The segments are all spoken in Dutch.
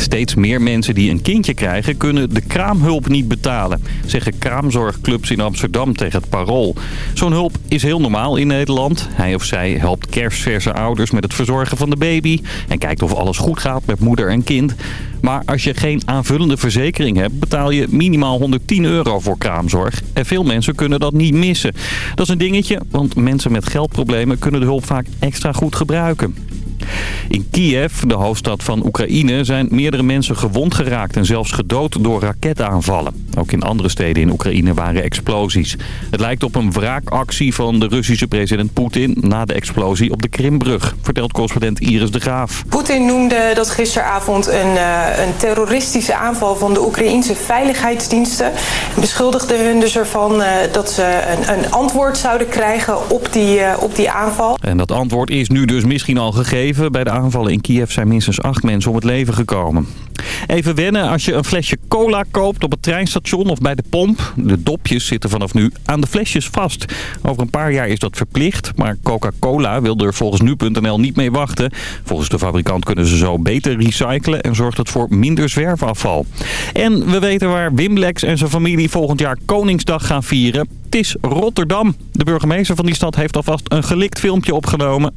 Steeds meer mensen die een kindje krijgen kunnen de kraamhulp niet betalen, zeggen kraamzorgclubs in Amsterdam tegen het Parool. Zo'n hulp is heel normaal in Nederland. Hij of zij helpt kerstverse ouders met het verzorgen van de baby en kijkt of alles goed gaat met moeder en kind. Maar als je geen aanvullende verzekering hebt, betaal je minimaal 110 euro voor kraamzorg. En veel mensen kunnen dat niet missen. Dat is een dingetje, want mensen met geldproblemen kunnen de hulp vaak extra goed gebruiken. In Kiev, de hoofdstad van Oekraïne, zijn meerdere mensen gewond geraakt en zelfs gedood door raketaanvallen. Ook in andere steden in Oekraïne waren explosies. Het lijkt op een wraakactie van de Russische president Poetin na de explosie op de Krimbrug, vertelt correspondent Iris de Graaf. Poetin noemde dat gisteravond een, uh, een terroristische aanval van de Oekraïnse veiligheidsdiensten. En beschuldigde hun dus ervan uh, dat ze een, een, antwoord zouden krijgen op die, uh, op die aanval. En dat antwoord is nu dus misschien al gegeven. Bij de aanvallen in Kiev zijn minstens acht mensen om het leven gekomen. Even wennen als je een flesje cola koopt op het treinstation of bij de pomp. De dopjes zitten vanaf nu aan de flesjes vast. Over een paar jaar is dat verplicht, maar Coca-Cola wil er volgens nu.nl niet mee wachten. Volgens de fabrikant kunnen ze zo beter recyclen en zorgt het voor minder zwerfafval. En we weten waar Wim Lex en zijn familie volgend jaar Koningsdag gaan vieren. Het is Rotterdam. De burgemeester van die stad heeft alvast een gelikt filmpje opgenomen.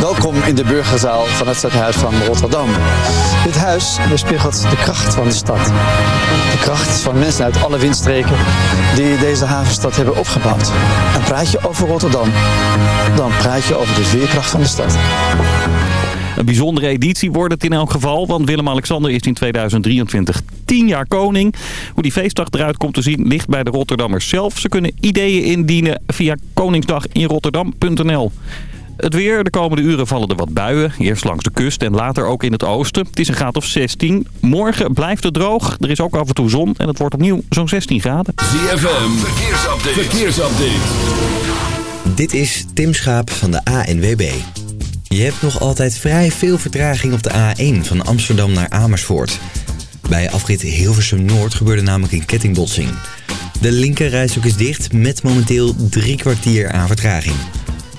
Welkom in de burgerzaal van het stadhuis van Rotterdam. Dit huis weerspiegelt de kracht van de stad. De kracht van mensen uit alle windstreken die deze havenstad hebben opgebouwd. En praat je over Rotterdam, dan praat je over de veerkracht van de stad. Een bijzondere editie wordt het in elk geval, want Willem-Alexander is in 2023 10 jaar koning. Hoe die feestdag eruit komt te zien ligt bij de Rotterdammers zelf. Ze kunnen ideeën indienen via koningsdaginrotterdam.nl. Het weer. De komende uren vallen er wat buien. Eerst langs de kust en later ook in het oosten. Het is een graad of 16. Morgen blijft het droog. Er is ook af en toe zon en het wordt opnieuw zo'n 16 graden. ZFM. Verkeersupdate. Verkeersupdate. Dit is Tim Schaap van de ANWB. Je hebt nog altijd vrij veel vertraging op de A1 van Amsterdam naar Amersfoort. Bij afrit Hilversum Noord gebeurde namelijk een kettingbotsing. De linkerrijstok is dicht met momenteel drie kwartier aan vertraging.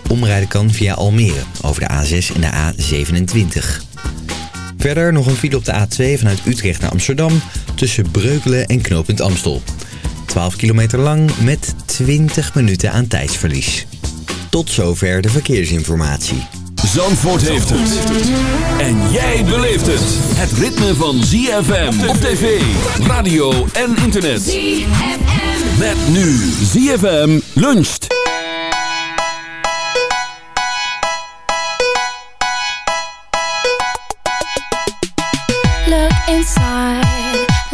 Omrijden kan via Almere over de A6 en de A27. Verder nog een file op de A2 vanuit Utrecht naar Amsterdam tussen Breukelen en Knooppunt Amstel. 12 kilometer lang met 20 minuten aan tijdsverlies. Tot zover de verkeersinformatie. Zandvoort heeft het. En jij beleeft het. Het ritme van ZFM op tv, radio en internet. ZFM. Met nu ZFM luncht.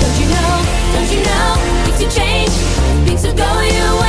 Don't you know, don't you know, things have change. things are going away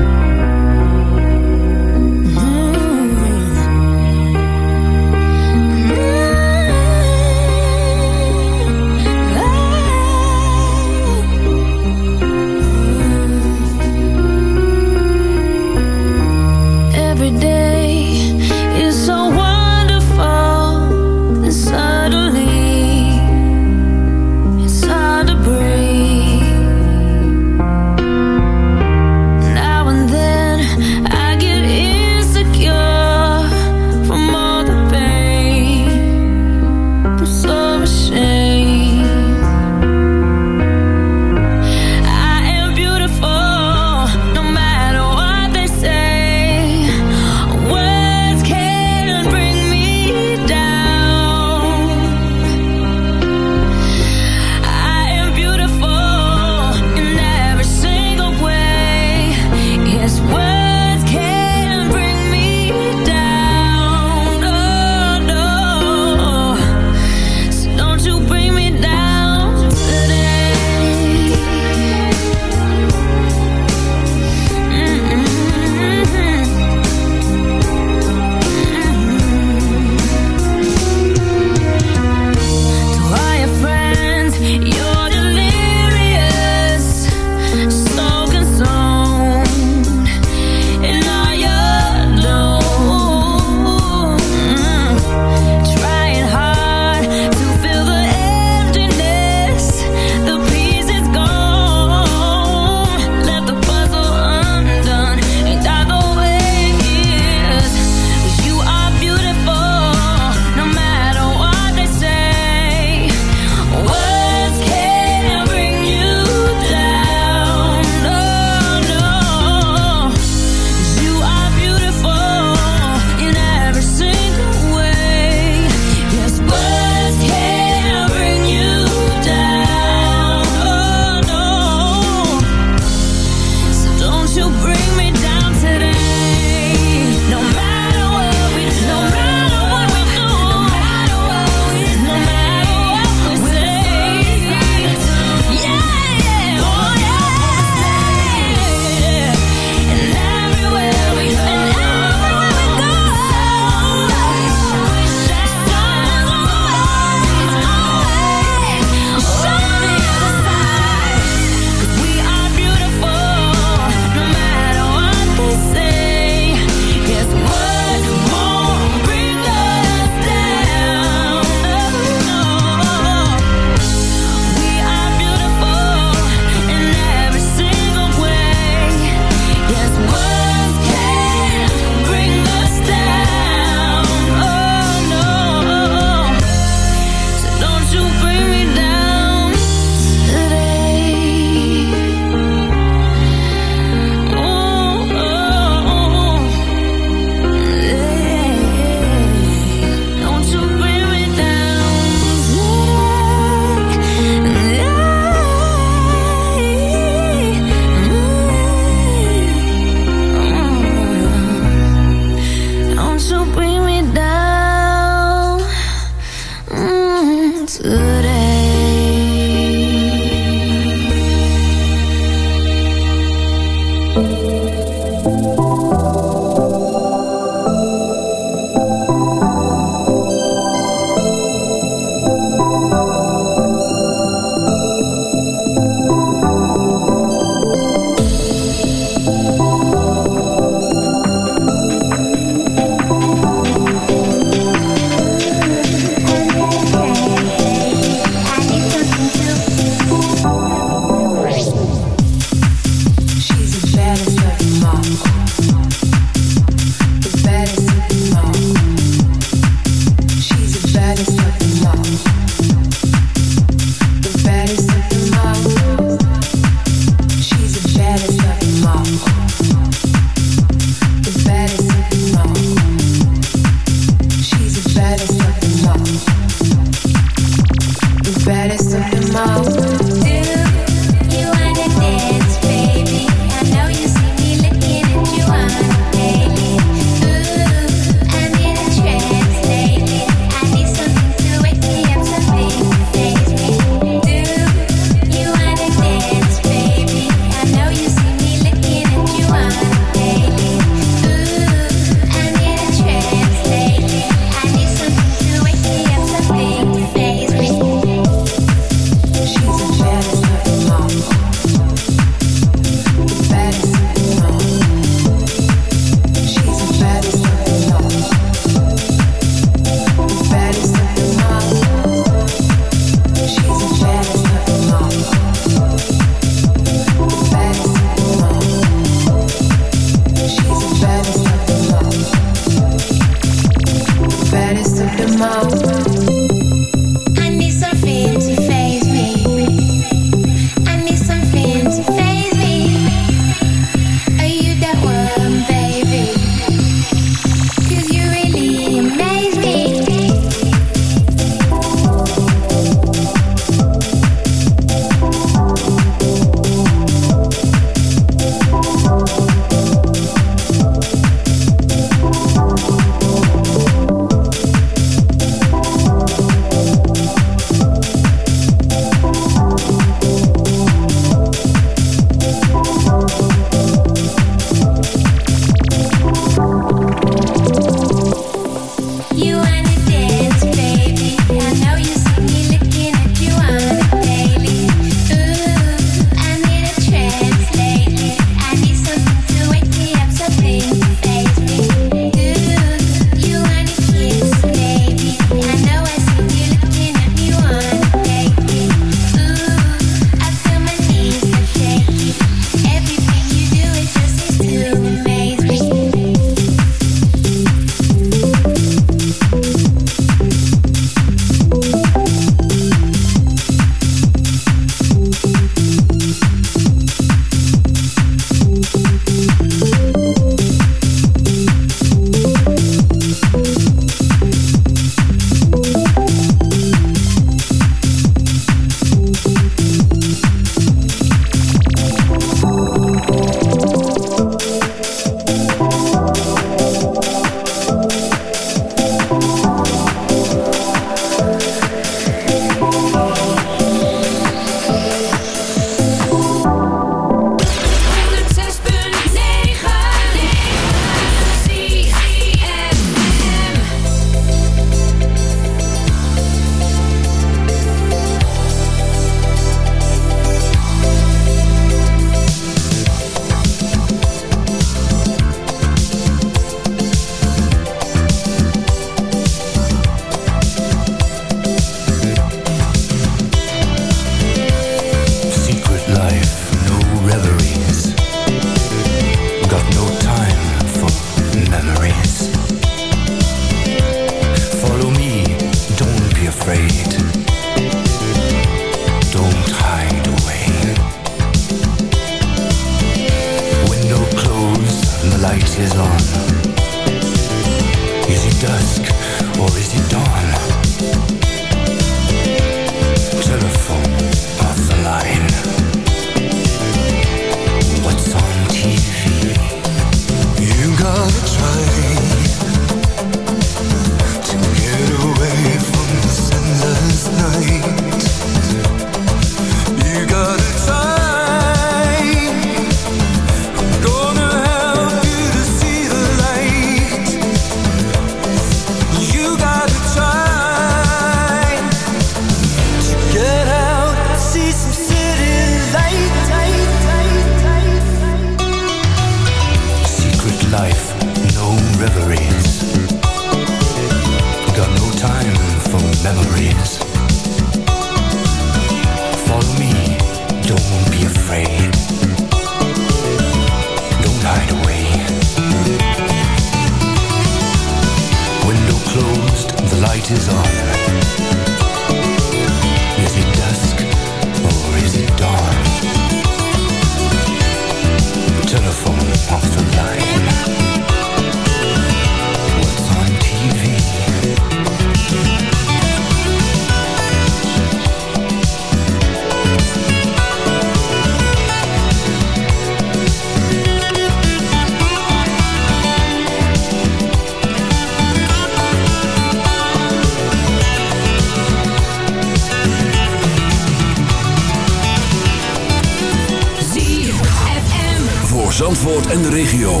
en de regio.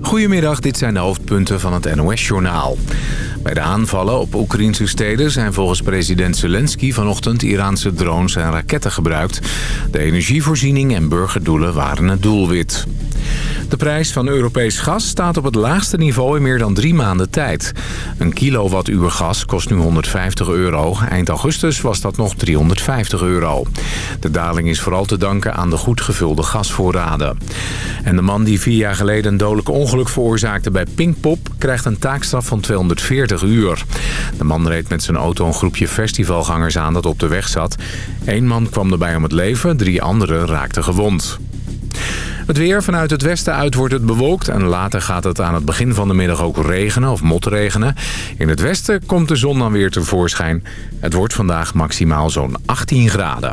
Goedemiddag, dit zijn de hoofdpunten van het NOS-journaal. Bij de aanvallen op Oekraïnse steden zijn volgens president Zelensky vanochtend Iraanse drones en raketten gebruikt. De energievoorziening en burgerdoelen waren het doelwit. De prijs van Europees gas staat op het laagste niveau in meer dan drie maanden tijd. Een kilowattuur gas kost nu 150 euro. Eind augustus was dat nog 350 euro. De daling is vooral te danken aan de goed gevulde gasvoorraden. En de man die vier jaar geleden een dodelijk ongeluk veroorzaakte bij Pinkpop... krijgt een taakstraf van 240 uur. De man reed met zijn auto een groepje festivalgangers aan dat op de weg zat. Eén man kwam erbij om het leven, drie anderen raakten gewond. Het weer vanuit het westen uit wordt het bewolkt... en later gaat het aan het begin van de middag ook regenen of motregenen. In het westen komt de zon dan weer tevoorschijn. Het wordt vandaag maximaal zo'n 18 graden.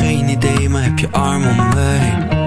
geen idee, maar heb je arm om mij.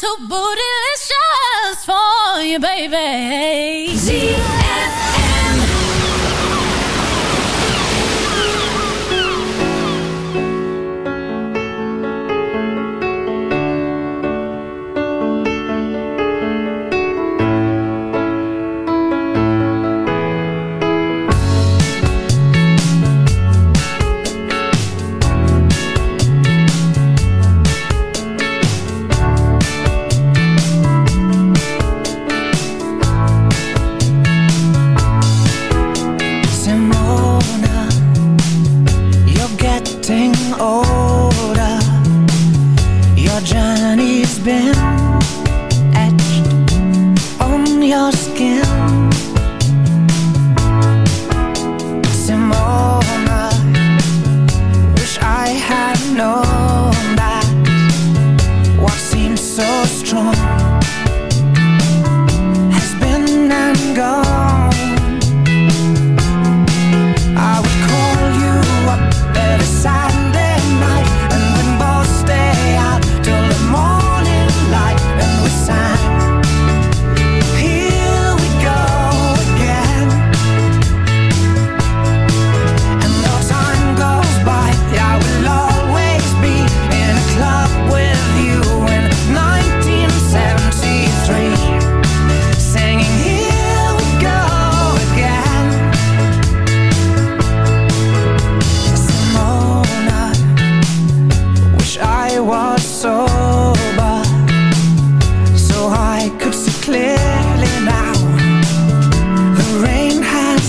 too bootylicious for you, baby.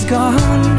gone.